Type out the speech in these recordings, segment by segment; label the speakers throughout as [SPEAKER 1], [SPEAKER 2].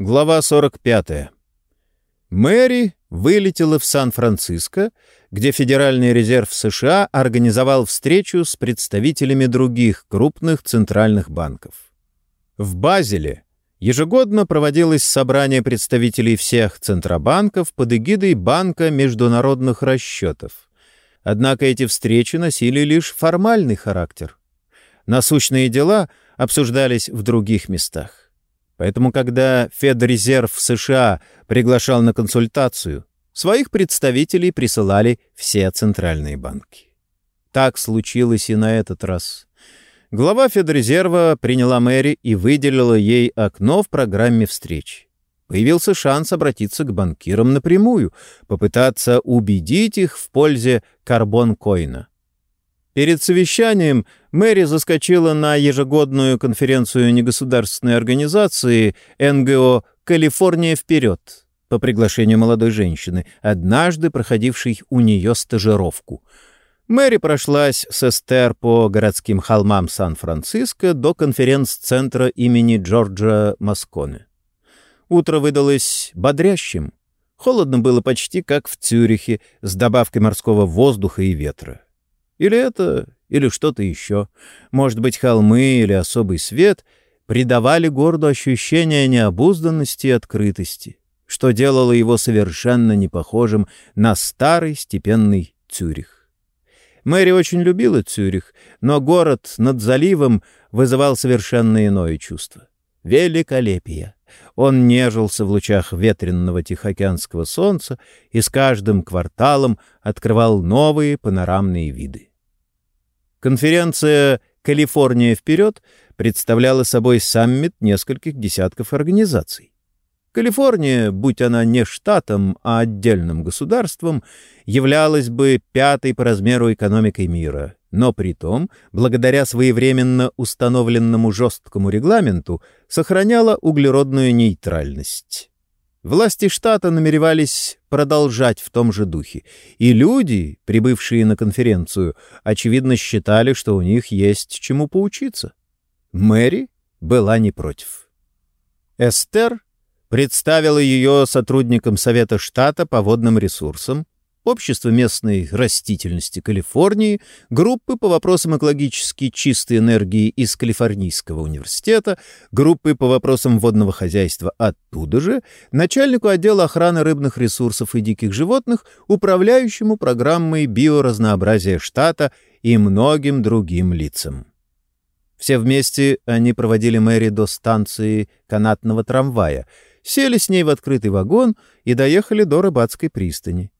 [SPEAKER 1] Глава 45. Мэри вылетела в Сан-Франциско, где Федеральный резерв США организовал встречу с представителями других крупных центральных банков. В Базеле ежегодно проводилось собрание представителей всех центробанков под эгидой Банка международных расчетов. Однако эти встречи носили лишь формальный характер. Насущные дела обсуждались в других местах. Поэтому, когда Федрезерв США приглашал на консультацию, своих представителей присылали все центральные банки. Так случилось и на этот раз. Глава Федрезерва приняла Мэри и выделила ей окно в программе встреч. Появился шанс обратиться к банкирам напрямую, попытаться убедить их в пользе карбон-койна. Перед совещанием Мэри заскочила на ежегодную конференцию негосударственной организации НГО «Калифорния вперед» по приглашению молодой женщины, однажды проходившей у нее стажировку. Мэри прошлась с Эстер по городским холмам Сан-Франциско до конференц-центра имени Джорджа Масконе. Утро выдалось бодрящим. Холодно было почти как в Цюрихе, с добавкой морского воздуха и ветра. Или это, или что-то еще. Может быть, холмы или особый свет придавали городу ощущение необузданности и открытости, что делало его совершенно не похожим на старый степенный Цюрих. Мэри очень любила Цюрих, но город над заливом вызывал совершенно иное чувство. Великолепие! Он нежился в лучах ветренного тихоокеанского солнца и с каждым кварталом открывал новые панорамные виды. Конференция «Калифорния вперед» представляла собой саммит нескольких десятков организаций. Калифорния, будь она не штатом, а отдельным государством, являлась бы пятой по размеру экономикой мира, но при том, благодаря своевременно установленному жесткому регламенту, сохраняла углеродную нейтральность. Власти штата намеревались продолжать в том же духе, и люди, прибывшие на конференцию, очевидно считали, что у них есть чему поучиться. Мэри была не против. Эстер представила ее сотрудникам Совета штата по водным ресурсам, Общество местной растительности Калифорнии, группы по вопросам экологически чистой энергии из Калифорнийского университета, группы по вопросам водного хозяйства оттуда же, начальнику отдела охраны рыбных ресурсов и диких животных, управляющему программой биоразнообразия штата и многим другим лицам. Все вместе они проводили Мэри до станции канатного трамвая, сели с ней в открытый вагон и доехали до рыбацкой пристани.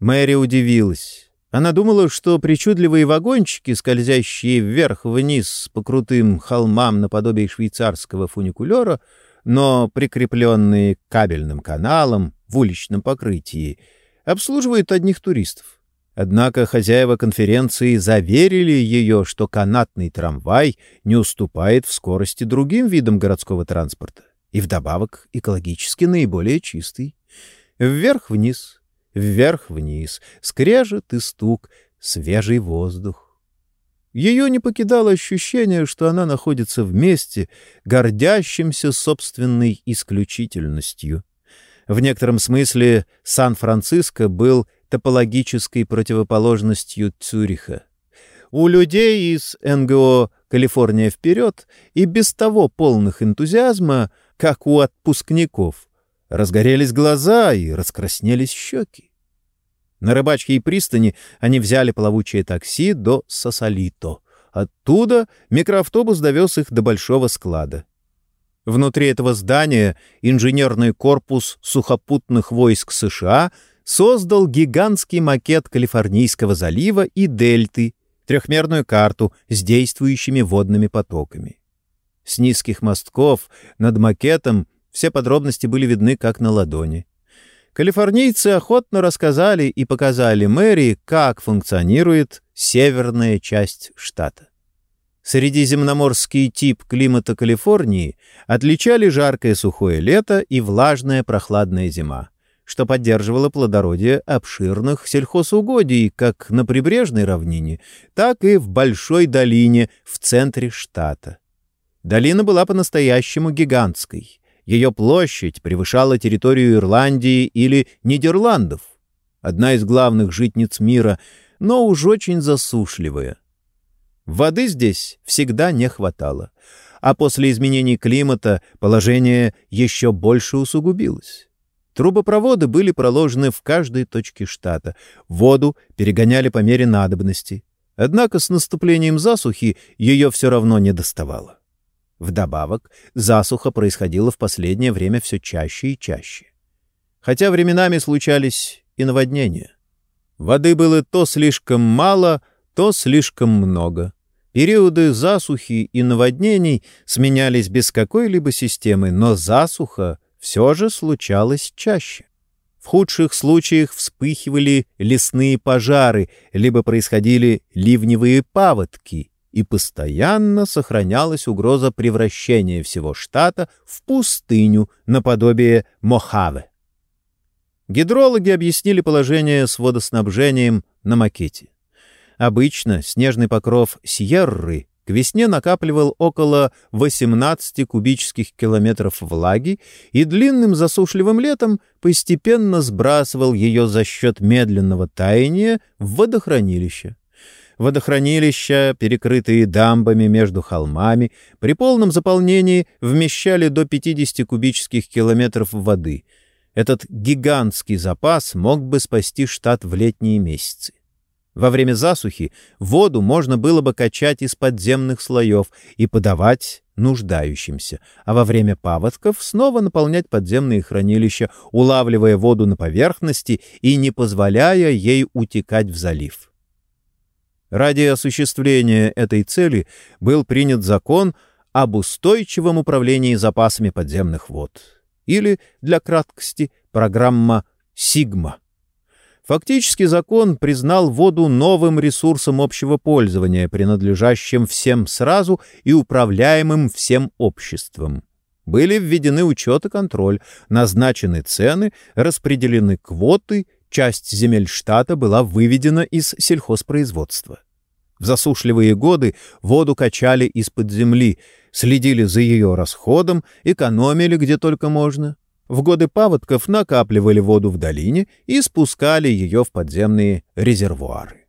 [SPEAKER 1] Мэри удивилась. Она думала, что причудливые вагончики, скользящие вверх-вниз по крутым холмам наподобие швейцарского фуникулера, но прикрепленные к кабельным каналам в уличном покрытии, обслуживают одних туристов. Однако хозяева конференции заверили ее, что канатный трамвай не уступает в скорости другим видам городского транспорта и вдобавок экологически наиболее чистый. Вверх-вниз, Вверх-вниз, скрежет и стук, свежий воздух. Ее не покидало ощущение, что она находится в месте, гордящемся собственной исключительностью. В некотором смысле Сан-Франциско был топологической противоположностью Цюриха. У людей из НГО «Калифорния вперед» и без того полных энтузиазма, как у отпускников — Разгорелись глаза и раскраснелись щеки. На рыбачьей пристани они взяли плавучее такси до Сосолито. Оттуда микроавтобус довез их до большого склада. Внутри этого здания инженерный корпус сухопутных войск США создал гигантский макет Калифорнийского залива и дельты, трехмерную карту с действующими водными потоками. С низких мостков над макетом все подробности были видны как на ладони. Калифорнийцы охотно рассказали и показали Мэри, как функционирует северная часть штата. Средиземноморский тип климата Калифорнии отличали жаркое сухое лето и влажная прохладная зима, что поддерживало плодородие обширных сельхозугодий как на прибрежной равнине, так и в большой долине в центре штата. Долина была по-настоящему гигантской — Ее площадь превышала территорию Ирландии или Нидерландов. Одна из главных житниц мира, но уж очень засушливая. Воды здесь всегда не хватало, а после изменений климата положение еще больше усугубилось. Трубопроводы были проложены в каждой точке штата, воду перегоняли по мере надобности. Однако с наступлением засухи ее все равно не доставало. Вдобавок, засуха происходила в последнее время все чаще и чаще. Хотя временами случались и наводнения. Воды было то слишком мало, то слишком много. Периоды засухи и наводнений сменялись без какой-либо системы, но засуха все же случалась чаще. В худших случаях вспыхивали лесные пожары, либо происходили ливневые паводки, и постоянно сохранялась угроза превращения всего штата в пустыню наподобие Мохаве. Гидрологи объяснили положение с водоснабжением на макете. Обычно снежный покров Сьерры к весне накапливал около 18 кубических километров влаги и длинным засушливым летом постепенно сбрасывал ее за счет медленного таяния в водохранилище. Водохранилища, перекрытые дамбами между холмами, при полном заполнении вмещали до 50 кубических километров воды. Этот гигантский запас мог бы спасти штат в летние месяцы. Во время засухи воду можно было бы качать из подземных слоев и подавать нуждающимся, а во время паводков снова наполнять подземные хранилища, улавливая воду на поверхности и не позволяя ей утекать в залив. Ради осуществления этой цели был принят закон об устойчивом управлении запасами подземных вод, или, для краткости, программа «Сигма». Фактически закон признал воду новым ресурсом общего пользования, принадлежащим всем сразу и управляемым всем обществом. Были введены учет и контроль, назначены цены, распределены квоты, часть земель штата была выведена из сельхозпроизводства. В засушливые годы воду качали из-под земли, следили за ее расходом, экономили где только можно в годы паводков накапливали воду в долине и спускали ее в подземные резервуары.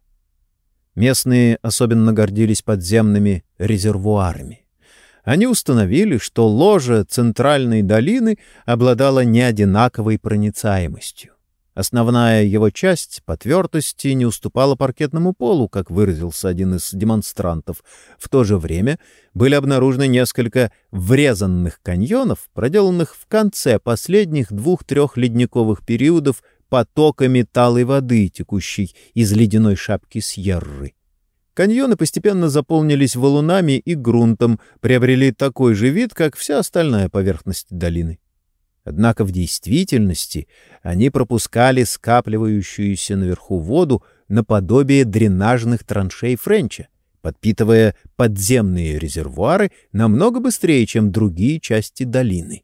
[SPEAKER 1] Местные особенно гордились подземными резервуарами. Они установили, что ложа центральной долины обладала неодинаковой проницаемостью. Основная его часть по твердости не уступала паркетному полу, как выразился один из демонстрантов. В то же время были обнаружены несколько врезанных каньонов, проделанных в конце последних двух-трех ледниковых периодов потоками талой воды, текущей из ледяной шапки Сьерры. Каньоны постепенно заполнились валунами и грунтом, приобрели такой же вид, как вся остальная поверхность долины. Однако в действительности они пропускали скапливающуюся наверху воду наподобие дренажных траншей Френча, подпитывая подземные резервуары намного быстрее, чем другие части долины.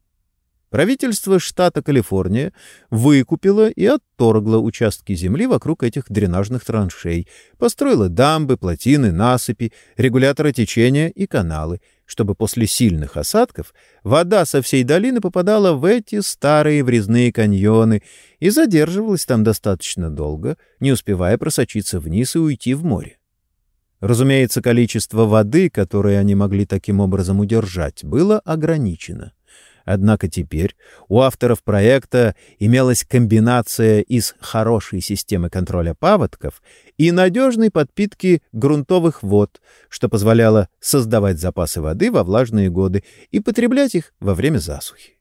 [SPEAKER 1] Правительство штата Калифорния выкупило и отторгло участки земли вокруг этих дренажных траншей, построило дамбы, плотины, насыпи, регуляторы течения и каналы — чтобы после сильных осадков вода со всей долины попадала в эти старые врезные каньоны и задерживалась там достаточно долго, не успевая просочиться вниз и уйти в море. Разумеется, количество воды, которое они могли таким образом удержать, было ограничено. Однако теперь у авторов проекта имелась комбинация из хорошей системы контроля паводков и надежной подпитки грунтовых вод, что позволяло создавать запасы воды во влажные годы и потреблять их во время засухи.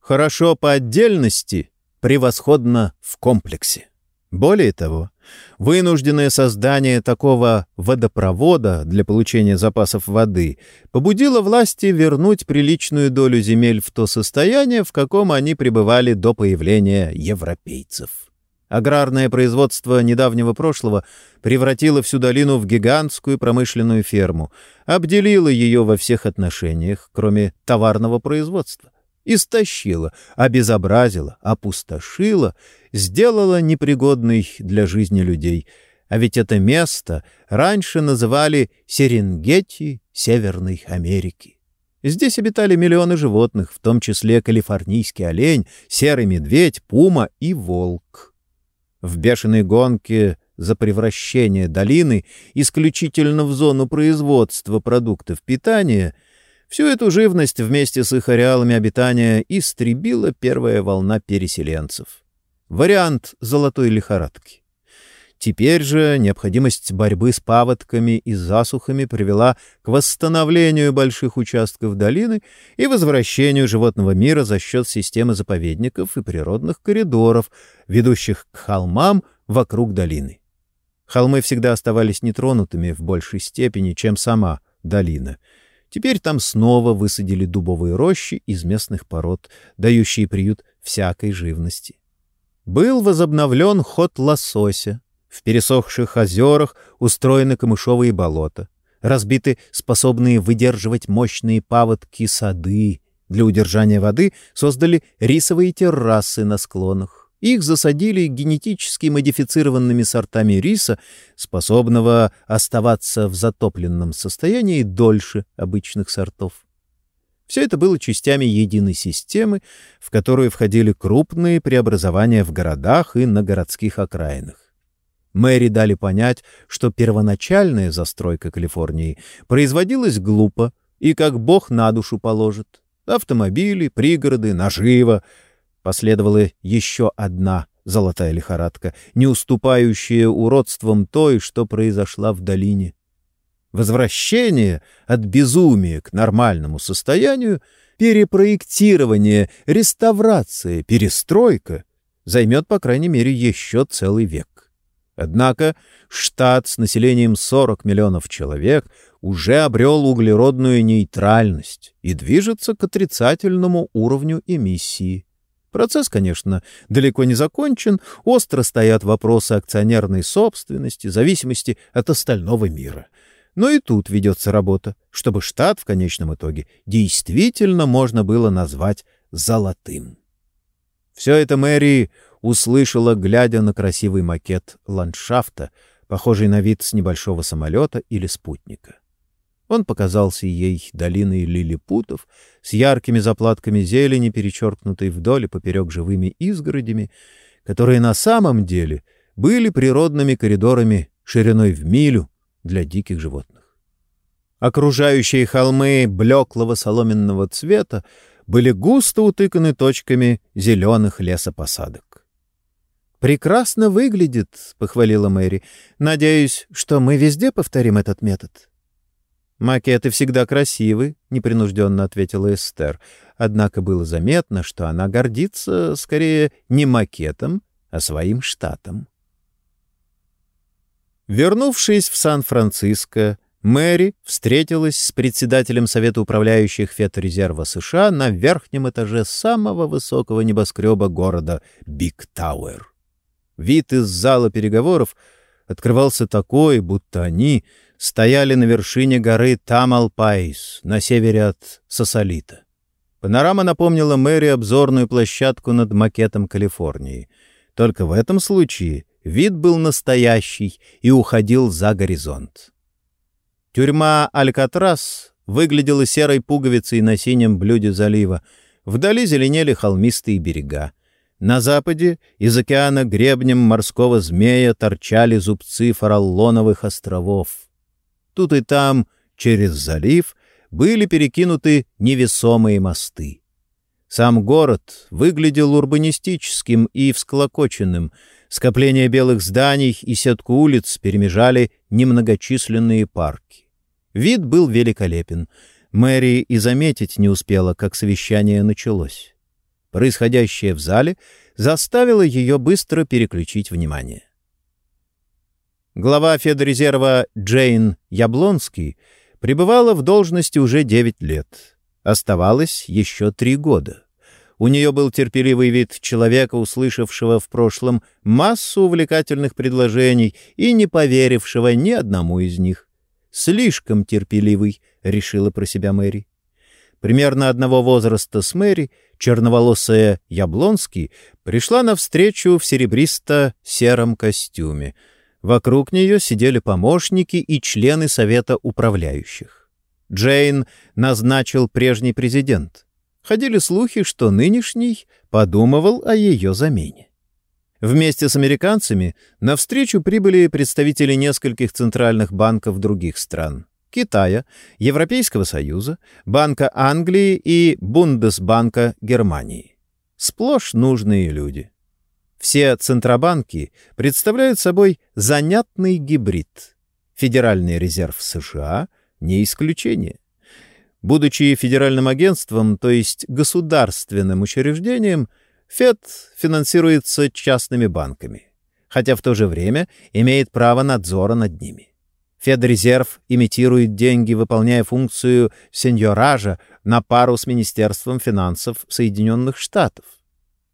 [SPEAKER 1] Хорошо по отдельности, превосходно в комплексе. Более того, вынужденное создание такого водопровода для получения запасов воды побудило власти вернуть приличную долю земель в то состояние, в каком они пребывали до появления европейцев. Аграрное производство недавнего прошлого превратило всю долину в гигантскую промышленную ферму, обделило ее во всех отношениях, кроме товарного производства истощила, обезобразила, опустошила, сделала непригодной для жизни людей. А ведь это место раньше называли Серенгети Северной Америки. Здесь обитали миллионы животных, в том числе калифорнийский олень, серый медведь, пума и волк. В бешеной гонке за превращение долины исключительно в зону производства продуктов питания всю эту живность вместе с их ареалами обитания истребила первая волна переселенцев. Вариант золотой лихорадки. Теперь же необходимость борьбы с паводками и засухами привела к восстановлению больших участков долины и возвращению животного мира за счет системы заповедников и природных коридоров, ведущих к холмам вокруг долины. Холмы всегда оставались нетронутыми в большей степени, чем сама долина. Теперь там снова высадили дубовые рощи из местных пород, дающие приют всякой живности. Был возобновлен ход лосося, в пересохших озерах устроены камышовые болота, разбиты способные выдерживать мощные паводки сады. Для удержания воды создали рисовые террасы на склонах. Их засадили генетически модифицированными сортами риса, способного оставаться в затопленном состоянии дольше обычных сортов. Все это было частями единой системы, в которую входили крупные преобразования в городах и на городских окраинах. Мэри дали понять, что первоначальная застройка Калифорнии производилась глупо и как бог на душу положит. Автомобили, пригороды, наживо. Последовала еще одна золотая лихорадка, не уступающая уродством той, что произошла в долине. Возвращение от безумия к нормальному состоянию, перепроектирование, реставрация, перестройка займет, по крайней мере, еще целый век. Однако штат с населением 40 миллионов человек уже обрел углеродную нейтральность и движется к отрицательному уровню эмиссии. Процесс, конечно, далеко не закончен, остро стоят вопросы акционерной собственности, зависимости от остального мира. Но и тут ведется работа, чтобы штат в конечном итоге действительно можно было назвать «золотым». Все это Мэри услышала, глядя на красивый макет ландшафта, похожий на вид с небольшого самолета или спутника. Он показался ей долиной лилипутов с яркими заплатками зелени, перечеркнутой вдоль и поперек живыми изгородями, которые на самом деле были природными коридорами шириной в милю для диких животных. Окружающие холмы блеклого соломенного цвета были густо утыканы точками зеленых лесопосадок. «Прекрасно выглядит», — похвалила Мэри. «Надеюсь, что мы везде повторим этот метод». «Макеты всегда красивы», — непринужденно ответила Эстер. Однако было заметно, что она гордится скорее не макетом, а своим штатом. Вернувшись в Сан-Франциско, Мэри встретилась с председателем Совета управляющих Федрезерва США на верхнем этаже самого высокого небоскреба города Big Tower. Вид из зала переговоров открывался такой, будто они стояли на вершине горы Тамалпайс на севере от Сосалито. Панорама напомнила Мэри обзорную площадку над макетом Калифорнии. Только в этом случае вид был настоящий и уходил за горизонт. Тюрьма Алькатрас выглядела серой пуговицей на синем блюде залива. Вдали зеленели холмистые берега. На западе из океана гребнем морского змея торчали зубцы фараллоновых островов. Тут и там, через залив, были перекинуты невесомые мосты. Сам город выглядел урбанистическим и всклокоченным. Скопление белых зданий и сетку улиц перемежали немногочисленные парки. Вид был великолепен. Мэри и заметить не успела, как совещание началось. Происходящее в зале заставило ее быстро переключить внимание. Глава Федрезерва Джейн Яблонский пребывала в должности уже 9 лет. Оставалось еще три года. У нее был терпеливый вид человека, услышавшего в прошлом массу увлекательных предложений и не поверившего ни одному из них. «Слишком терпеливый», — решила про себя Мэри. Примерно одного возраста с Мэри черноволосая Яблонский пришла навстречу в серебристо-сером костюме. Вокруг нее сидели помощники и члены совета управляющих. Джейн назначил прежний президент. Ходили слухи, что нынешний подумывал о ее замене. Вместе с американцами на встречу прибыли представители нескольких центральных банков других стран — Китая, Европейского Союза, Банка Англии и Бундесбанка Германии. Сплошь нужные люди. Все центробанки представляют собой занятный гибрид. Федеральный резерв США — не исключение. Будучи федеральным агентством, то есть государственным учреждением, ФЕД финансируется частными банками, хотя в то же время имеет право надзора над ними. Федрезерв имитирует деньги, выполняя функцию сеньоража на пару с Министерством финансов Соединенных Штатов.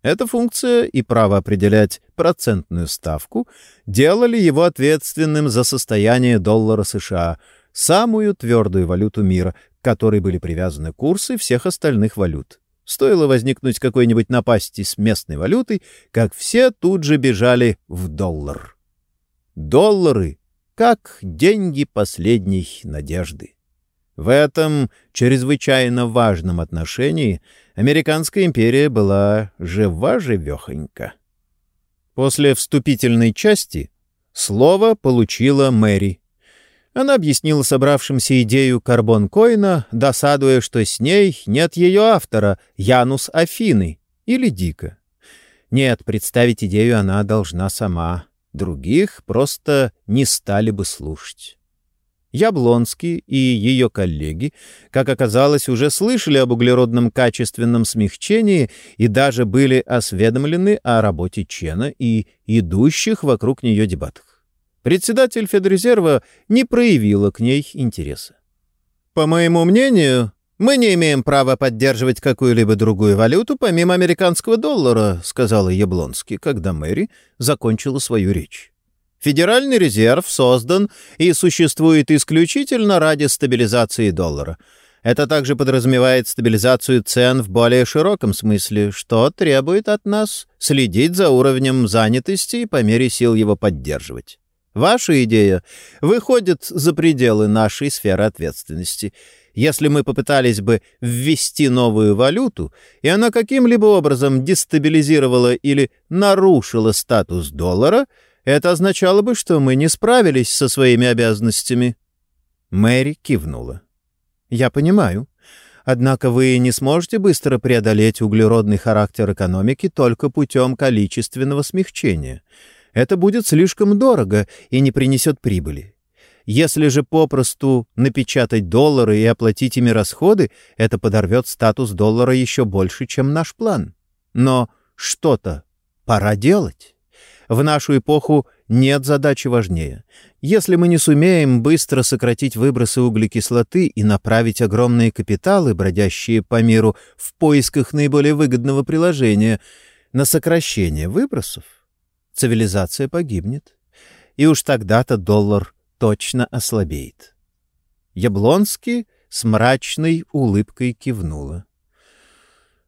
[SPEAKER 1] Эта функция и право определять процентную ставку делали его ответственным за состояние доллара США, самую твердую валюту мира, которой были привязаны курсы всех остальных валют. Стоило возникнуть какой-нибудь напасти с местной валютой, как все тут же бежали в доллар. Доллары как деньги последней надежды. В этом чрезвычайно важном отношении Американская империя была жива-живехонька. После вступительной части слово получила Мэри — она объяснила собравшимся идею карбон-коина, досадуя, что с ней нет ее автора, Янус Афины или Дика. Нет, представить идею она должна сама. Других просто не стали бы слушать. Яблонский и ее коллеги, как оказалось, уже слышали об углеродном качественном смягчении и даже были осведомлены о работе Чена и идущих вокруг нее дебатах. Председатель Федрезерва не проявила к ней интереса. «По моему мнению, мы не имеем права поддерживать какую-либо другую валюту помимо американского доллара», сказала Яблонский, когда Мэри закончила свою речь. Федеральный резерв создан и существует исключительно ради стабилизации доллара. Это также подразумевает стабилизацию цен в более широком смысле, что требует от нас следить за уровнем занятости и по мере сил его поддерживать. Ваша идея выходит за пределы нашей сферы ответственности. Если мы попытались бы ввести новую валюту, и она каким-либо образом дестабилизировала или нарушила статус доллара, это означало бы, что мы не справились со своими обязанностями. Мэри кивнула. «Я понимаю. Однако вы не сможете быстро преодолеть углеродный характер экономики только путем количественного смягчения это будет слишком дорого и не принесет прибыли. Если же попросту напечатать доллары и оплатить ими расходы, это подорвет статус доллара еще больше, чем наш план. Но что-то пора делать. В нашу эпоху нет задачи важнее. Если мы не сумеем быстро сократить выбросы углекислоты и направить огромные капиталы, бродящие по миру в поисках наиболее выгодного приложения, на сокращение выбросов, цивилизация погибнет. И уж тогда-то доллар точно ослабеет. Яблонский с мрачной улыбкой кивнула.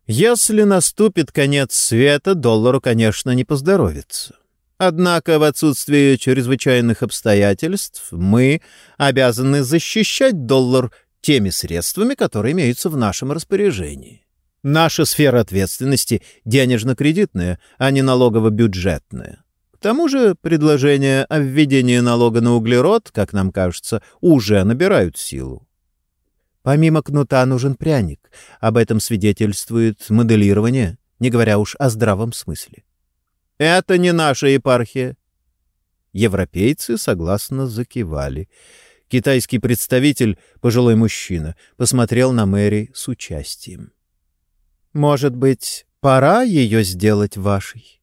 [SPEAKER 1] Если наступит конец света, доллару, конечно, не поздоровится. Однако в отсутствие чрезвычайных обстоятельств мы обязаны защищать доллар теми средствами, которые имеются в нашем распоряжении. Наша сфера ответственности денежно-кредитная, а не налогово-бюджетная. К тому же предложения о введении налога на углерод, как нам кажется, уже набирают силу. Помимо кнута нужен пряник. Об этом свидетельствует моделирование, не говоря уж о здравом смысле. Это не наша епархия. Европейцы согласно закивали. Китайский представитель, пожилой мужчина, посмотрел на Мэри с участием. Может быть, пора ее сделать вашей?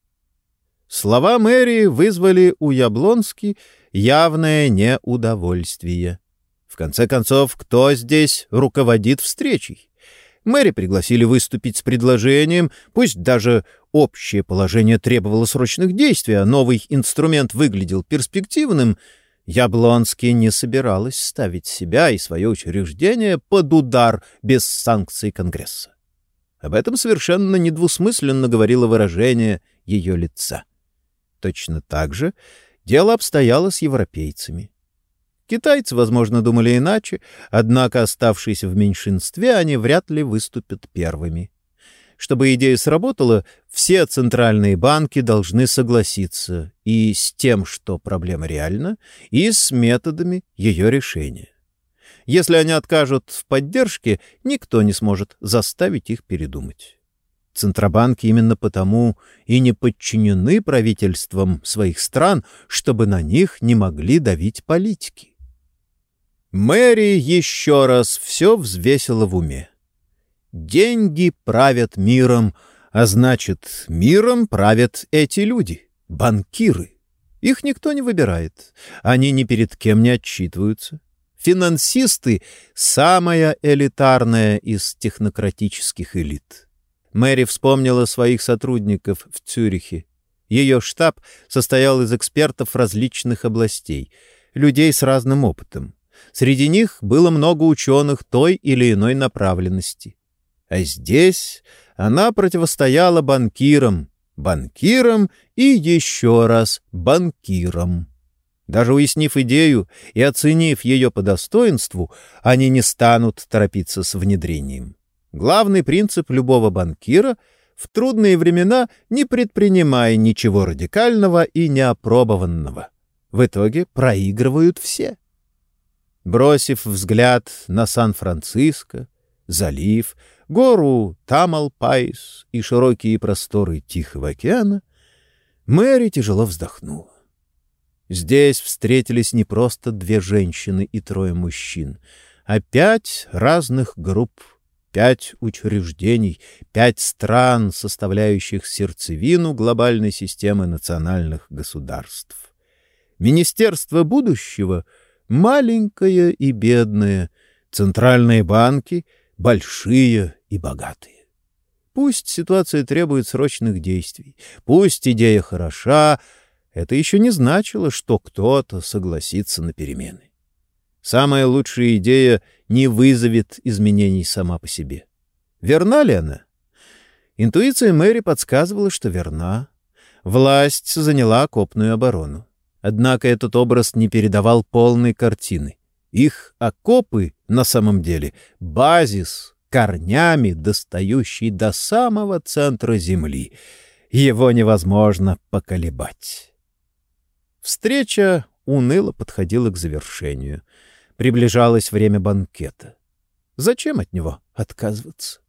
[SPEAKER 1] Слова Мэри вызвали у Яблонски явное неудовольствие. В конце концов, кто здесь руководит встречей? Мэри пригласили выступить с предложением, пусть даже общее положение требовало срочных действий, а новый инструмент выглядел перспективным, Яблонский не собиралась ставить себя и свое учреждение под удар без санкций Конгресса. Об этом совершенно недвусмысленно говорило выражение ее лица. Точно так же дело обстояло с европейцами. Китайцы, возможно, думали иначе, однако, оставшись в меньшинстве, они вряд ли выступят первыми. Чтобы идея сработала, все центральные банки должны согласиться и с тем, что проблема реальна, и с методами ее решения. Если они откажут в поддержке, никто не сможет заставить их передумать. Центробанки именно потому и не подчинены правительствам своих стран, чтобы на них не могли давить политики. Мэри еще раз все взвесила в уме. Деньги правят миром, а значит, миром правят эти люди, банкиры. Их никто не выбирает, они ни перед кем не отчитываются. Финансисты — самая элитарная из технократических элит. Мэри вспомнила своих сотрудников в Цюрихе. Ее штаб состоял из экспертов различных областей, людей с разным опытом. Среди них было много ученых той или иной направленности. А здесь она противостояла банкирам, банкирам и еще раз банкирам. Даже уяснив идею и оценив ее по достоинству, они не станут торопиться с внедрением. Главный принцип любого банкира — в трудные времена не предпринимая ничего радикального и неопробованного. В итоге проигрывают все. Бросив взгляд на Сан-Франциско, залив, гору Тамалпайс и широкие просторы Тихого океана, Мэри тяжело вздохнула. Здесь встретились не просто две женщины и трое мужчин, а пять разных групп, пять учреждений, пять стран, составляющих сердцевину глобальной системы национальных государств. Министерство будущего — маленькое и бедное, центральные банки — большие и богатые. Пусть ситуация требует срочных действий, пусть идея хороша — это еще не значило, что кто-то согласится на перемены. Самая лучшая идея не вызовет изменений сама по себе. Верна ли она? Интуиция Мэри подсказывала, что верна. Власть заняла окопную оборону. Однако этот образ не передавал полной картины. Их окопы, на самом деле, базис, корнями достающий до самого центра земли. Его невозможно поколебать. Встреча уныло подходила к завершению. Приближалось время банкета. Зачем от него отказываться?